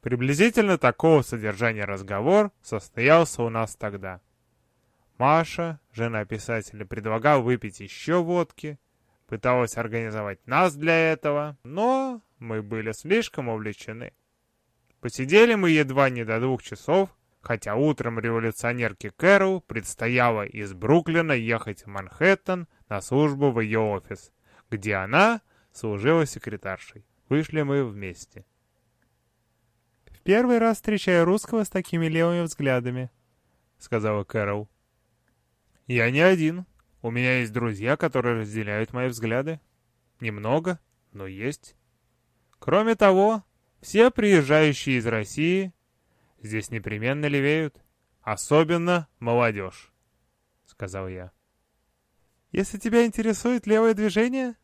Приблизительно такого содержания разговор состоялся у нас тогда. Маша, жена писателя, предлагала выпить еще водки, пыталась организовать нас для этого, но мы были слишком увлечены. Посидели мы едва не до двух часов, хотя утром революционерке Кэрол предстояло из Бруклина ехать в Манхэттен на службу в ее офис, где она служила секретаршей. Вышли мы вместе. «В первый раз встречаю русского с такими левыми взглядами», — сказала Кэрол. «Я не один. У меня есть друзья, которые разделяют мои взгляды. Немного, но есть. Кроме того, все приезжающие из России здесь непременно левеют, особенно молодежь», — сказал я. «Если тебя интересует левое движение,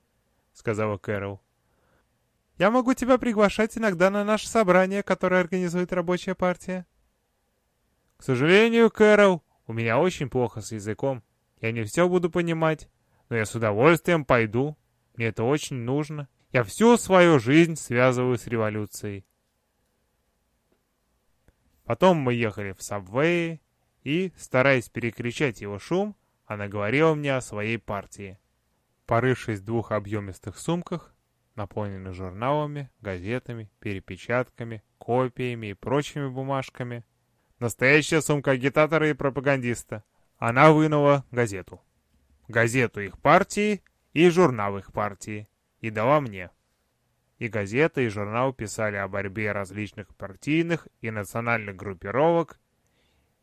— сказала Кэрол, — я могу тебя приглашать иногда на наше собрание, которое организует рабочая партия». «К сожалению, Кэрол, у меня очень плохо с языком. Я не все буду понимать, но я с удовольствием пойду. Мне это очень нужно. Я всю свою жизнь связываю с революцией». Потом мы ехали в сабвее, и, стараясь перекричать его шум, она говорила мне о своей партии. Порывшись в двух объемистых сумках, наполненных журналами, газетами, перепечатками, копиями и прочими бумажками, настоящая сумка агитатора и пропагандиста, она вынула газету. Газету их партии и журнал их партии, и дала мне. И газета, и журнал писали о борьбе различных партийных и национальных группировок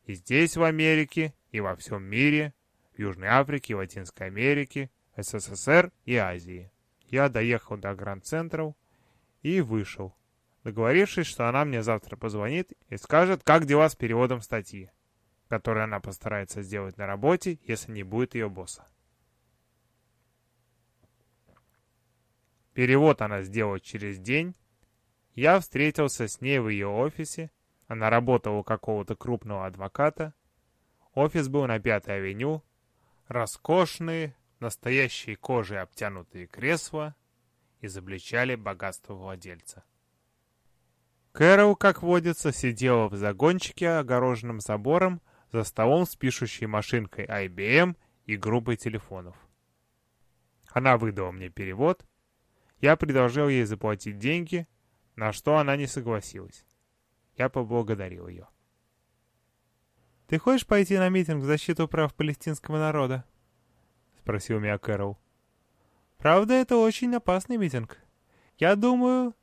и здесь, в Америке, и во всем мире, в Южной Африке, Латинской Америке, СССР и Азии. Я доехал до Гранд-Централ и вышел, договорившись, что она мне завтра позвонит и скажет, как дела с переводом статьи, которую она постарается сделать на работе, если не будет ее босса. Перевод она сделала через день. Я встретился с ней в ее офисе. Она работала у какого-то крупного адвоката. Офис был на Пятой авеню. Роскошные, настоящие кожей обтянутые кресла изобличали богатство владельца. Кэрол, как водится, сидела в загончике, огороженном забором, за столом с пишущей машинкой IBM и группой телефонов. Она выдала мне перевод, я предложил ей заплатить деньги, на что она не согласилась. Я поблагодарил ее. «Ты хочешь пойти на митинг в защиту прав палестинского народа?» — спросил меня Кэрол. «Правда, это очень опасный митинг. Я думаю,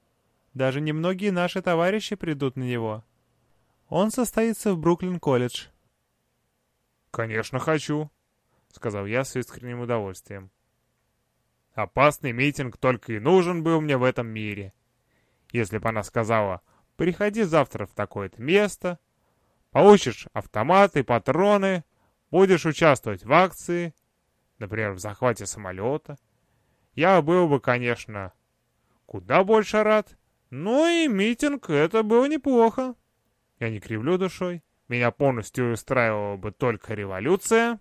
даже немногие наши товарищи придут на него. Он состоится в Бруклин-колледж». «Конечно хочу», — сказал я с искренним удовольствием. Опасный митинг только и нужен был мне в этом мире. Если бы она сказала, приходи завтра в такое-то место, получишь автоматы, патроны, будешь участвовать в акции, например, в захвате самолета, я был бы, конечно, куда больше рад. Но и митинг это было неплохо. Я не кривлю душой. Меня полностью устраивала бы только революция.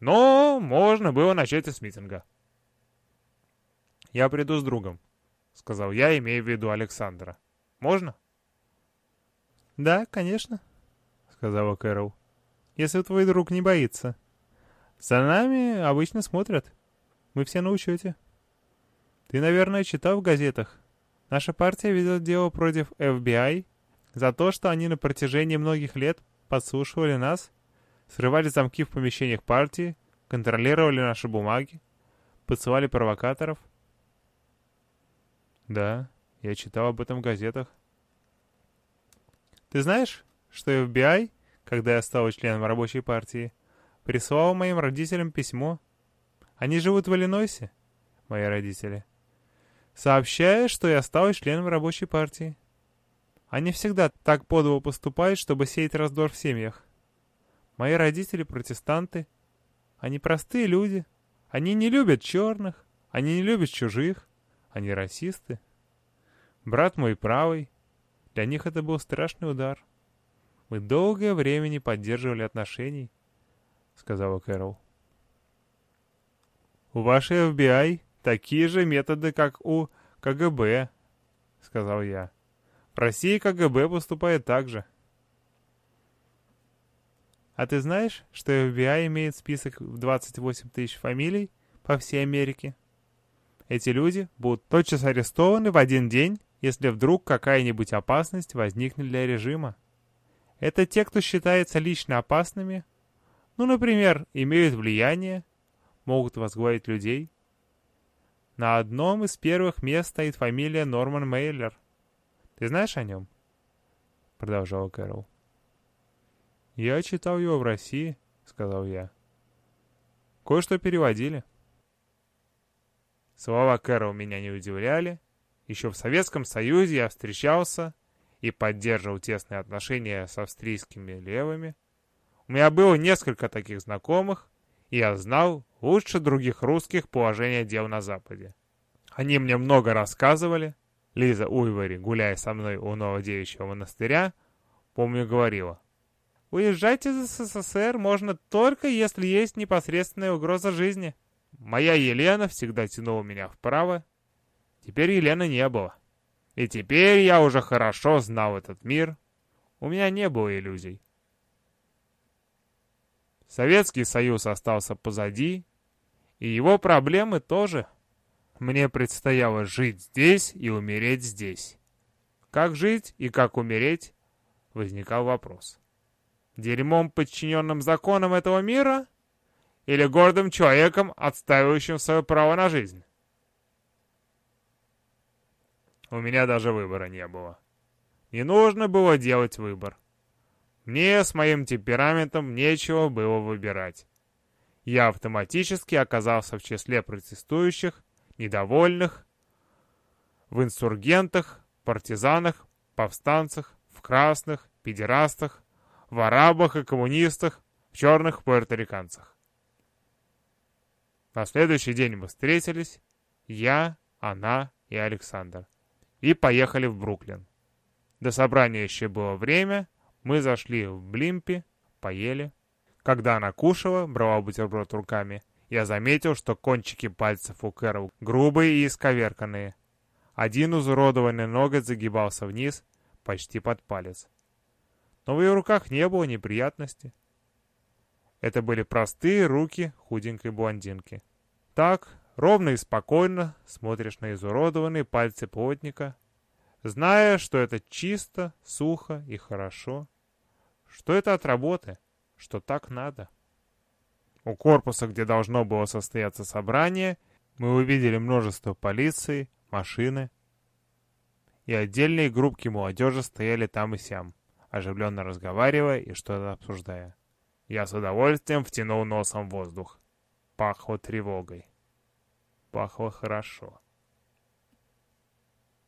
Но можно было начать и с митинга. «Я приду с другом», — сказал я, имея в виду Александра. «Можно?» «Да, конечно», — сказала Кэрол. «Если твой друг не боится. За нами обычно смотрят. Мы все на учете. Ты, наверное, читал в газетах. Наша партия ведет дело против FBI за то, что они на протяжении многих лет подслушивали нас, срывали замки в помещениях партии, контролировали наши бумаги, подсылали провокаторов — да, я читал об этом в газетах. Ты знаешь, что FBI, когда я стал членом рабочей партии, прислал моим родителям письмо? Они живут в Иллинойсе, мои родители. Сообщая, что я стал членом рабочей партии. Они всегда так подло поступают, чтобы сеять раздор в семьях. Мои родители протестанты. Они простые люди. Они не любят черных. Они не любят чужих. Они расисты. Брат мой правый. Для них это был страшный удар. Мы долгое время не поддерживали отношений, — сказала Кэрол. «У вашей FBI такие же методы, как у КГБ», — сказал я. В России КГБ поступает так же. А ты знаешь, что FBI имеет список в 28 тысяч фамилий по всей Америке? Эти люди будут тотчас арестованы в один день, если вдруг какая-нибудь опасность возникнет для режима. Это те, кто считается лично опасными, ну, например, имеют влияние, могут возглавить людей. На одном из первых мест стоит фамилия Норман Мейлер. Ты знаешь о нем? Продолжал Кэрол. «Я читал его в России», — сказал я. «Кое-что переводили». Слова Кэрол меня не удивляли. Еще в Советском Союзе я встречался и поддерживал тесные отношения с австрийскими левыми. У меня было несколько таких знакомых, и я знал лучше других русских положение дел на Западе. Они мне много рассказывали. Лиза Уйвари, гуляя со мной у Новодевичьего монастыря, помню, говорила, Уезжать из СССР можно только, если есть непосредственная угроза жизни. Моя Елена всегда тянула меня вправо. Теперь Елены не было. И теперь я уже хорошо знал этот мир. У меня не было иллюзий. Советский Союз остался позади, и его проблемы тоже. Мне предстояло жить здесь и умереть здесь. Как жить и как умереть, возникал вопрос. Дерьмом, подчиненным законам этого мира? Или гордым человеком, отстаивающим свое право на жизнь? У меня даже выбора не было. Не нужно было делать выбор. Мне с моим темпераментом нечего было выбирать. Я автоматически оказался в числе протестующих, недовольных, в инсургентах, партизанах, повстанцах, в красных, педерастах, в арабах и коммунистах, в черных пуэрториканцах. На следующий день мы встретились, я, она и Александр, и поехали в Бруклин. До собрания еще было время, мы зашли в Блимпи, поели. Когда она кушала, брала бутерброд руками, я заметил, что кончики пальцев у Кэрол грубые и исковерканные. Один изуродованный ноготь загибался вниз, почти под палец но в ее руках не было неприятности. Это были простые руки худенькой блондинки. Так, ровно и спокойно смотришь на изуродованные пальцы плотника, зная, что это чисто, сухо и хорошо, что это от работы, что так надо. У корпуса, где должно было состояться собрание, мы увидели множество полиции, машины, и отдельные группки молодежи стояли там и сям оживленно разговаривая и что-то обсуждая. Я с удовольствием втянул носом воздух. Пахло тревогой. Пахло хорошо.